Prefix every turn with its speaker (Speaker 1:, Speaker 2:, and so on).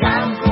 Speaker 1: Sound